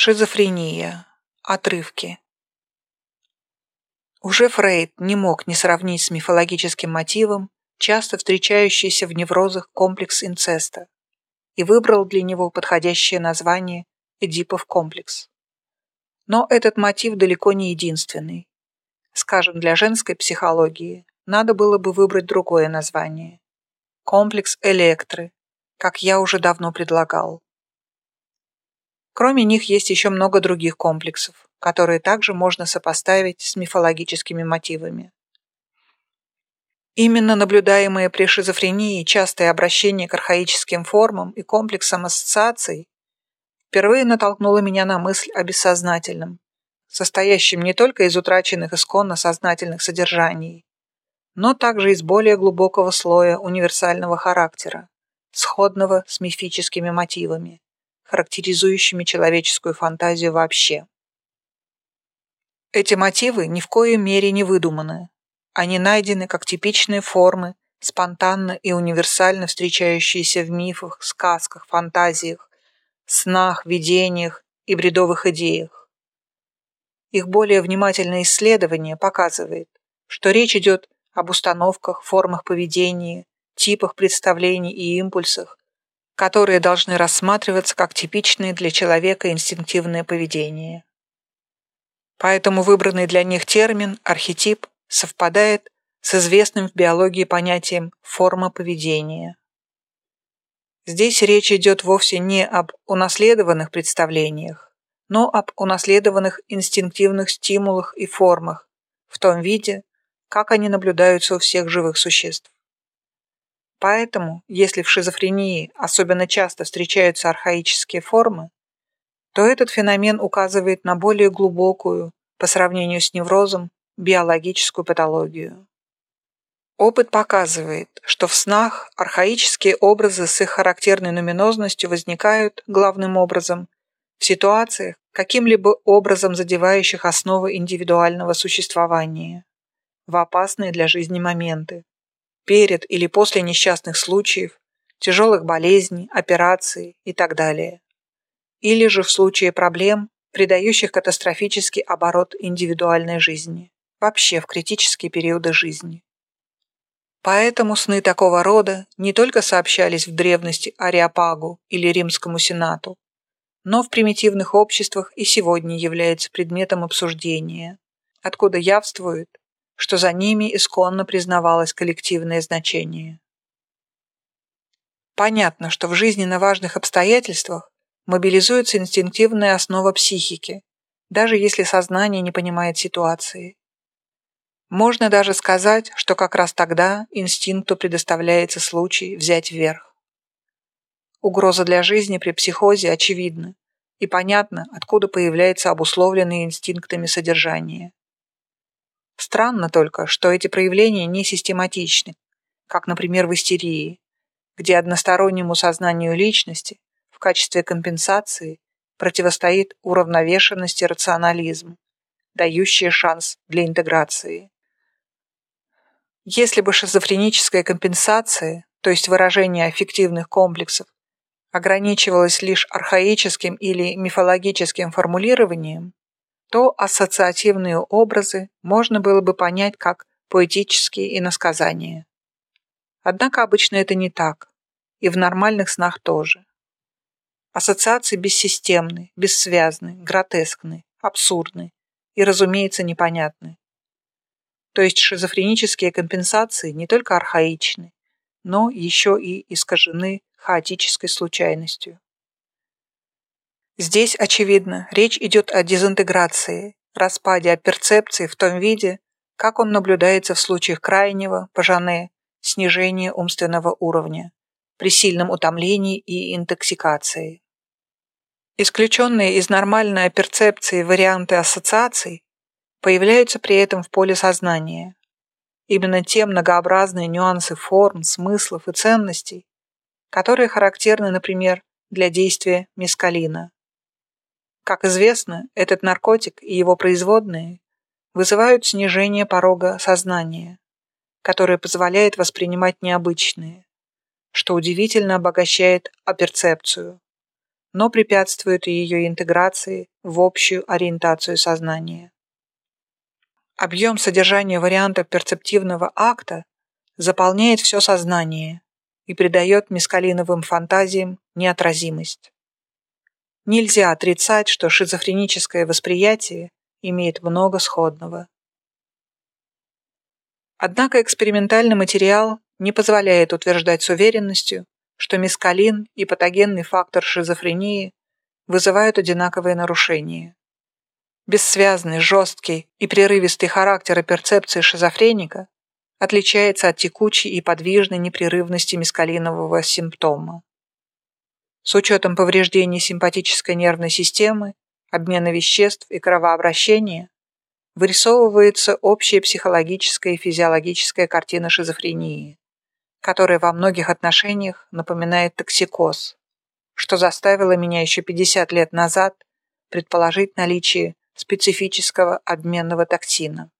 Шизофрения. Отрывки. Уже Фрейд не мог не сравнить с мифологическим мотивом, часто встречающийся в неврозах комплекс инцеста, и выбрал для него подходящее название «Эдипов комплекс». Но этот мотив далеко не единственный. Скажем, для женской психологии надо было бы выбрать другое название. Комплекс Электры, как я уже давно предлагал. Кроме них есть еще много других комплексов, которые также можно сопоставить с мифологическими мотивами. Именно наблюдаемые при шизофрении частое обращение к архаическим формам и комплексам ассоциаций впервые натолкнуло меня на мысль о бессознательном, состоящем не только из утраченных исконно сознательных содержаний, но также из более глубокого слоя универсального характера, сходного с мифическими мотивами характеризующими человеческую фантазию вообще. Эти мотивы ни в коей мере не выдуманы. Они найдены как типичные формы, спонтанно и универсально встречающиеся в мифах, сказках, фантазиях, снах, видениях и бредовых идеях. Их более внимательное исследование показывает, что речь идет об установках, формах поведения, типах представлений и импульсах, которые должны рассматриваться как типичные для человека инстинктивное поведение. Поэтому выбранный для них термин «архетип» совпадает с известным в биологии понятием «форма поведения». Здесь речь идет вовсе не об унаследованных представлениях, но об унаследованных инстинктивных стимулах и формах в том виде, как они наблюдаются у всех живых существ. Поэтому, если в шизофрении особенно часто встречаются архаические формы, то этот феномен указывает на более глубокую, по сравнению с неврозом, биологическую патологию. Опыт показывает, что в снах архаические образы с их характерной нуминозностью возникают, главным образом, в ситуациях, каким-либо образом задевающих основы индивидуального существования, в опасные для жизни моменты перед или после несчастных случаев, тяжелых болезней, операций и так далее. Или же в случае проблем, придающих катастрофический оборот индивидуальной жизни, вообще в критические периоды жизни. Поэтому сны такого рода не только сообщались в древности Ариапагу или Римскому Сенату, но в примитивных обществах и сегодня являются предметом обсуждения, откуда явствует, что за ними исконно признавалось коллективное значение. Понятно, что в жизненно важных обстоятельствах мобилизуется инстинктивная основа психики, даже если сознание не понимает ситуации. Можно даже сказать, что как раз тогда инстинкту предоставляется случай взять верх. Угроза для жизни при психозе очевидна, и понятно, откуда появляется обусловленное инстинктами содержание. Странно только, что эти проявления не систематичны, как, например, в истерии, где одностороннему сознанию личности в качестве компенсации противостоит уравновешенность и рационализм, дающие шанс для интеграции. Если бы шизофреническая компенсация, то есть выражение аффективных комплексов, ограничивалась лишь архаическим или мифологическим формулированием, то ассоциативные образы можно было бы понять как поэтические иносказания. Однако обычно это не так, и в нормальных снах тоже. Ассоциации бессистемны, бессвязны, гротескны, абсурдны и, разумеется, непонятны. То есть шизофренические компенсации не только архаичны, но еще и искажены хаотической случайностью. Здесь, очевидно, речь идет о дезинтеграции, распаде перцепции в том виде, как он наблюдается в случаях крайнего, пожане, снижения умственного уровня, при сильном утомлении и интоксикации. Исключенные из нормальной перцепции варианты ассоциаций появляются при этом в поле сознания. Именно те многообразные нюансы форм, смыслов и ценностей, которые характерны, например, для действия мескалина. Как известно, этот наркотик и его производные вызывают снижение порога сознания, которое позволяет воспринимать необычные, что удивительно обогащает оперцепцию, но препятствует ее интеграции в общую ориентацию сознания. Объем содержания вариантов перцептивного акта заполняет все сознание и придает мискалиновым фантазиям неотразимость. Нельзя отрицать, что шизофреническое восприятие имеет много сходного. Однако экспериментальный материал не позволяет утверждать с уверенностью, что мискалин и патогенный фактор шизофрении вызывают одинаковые нарушения. Бессвязный, жесткий и прерывистый характер перцепции шизофреника отличается от текучей и подвижной непрерывности мискалинового симптома. С учетом повреждений симпатической нервной системы, обмена веществ и кровообращения, вырисовывается общая психологическая и физиологическая картина шизофрении, которая во многих отношениях напоминает токсикоз, что заставило меня еще 50 лет назад предположить наличие специфического обменного токсина.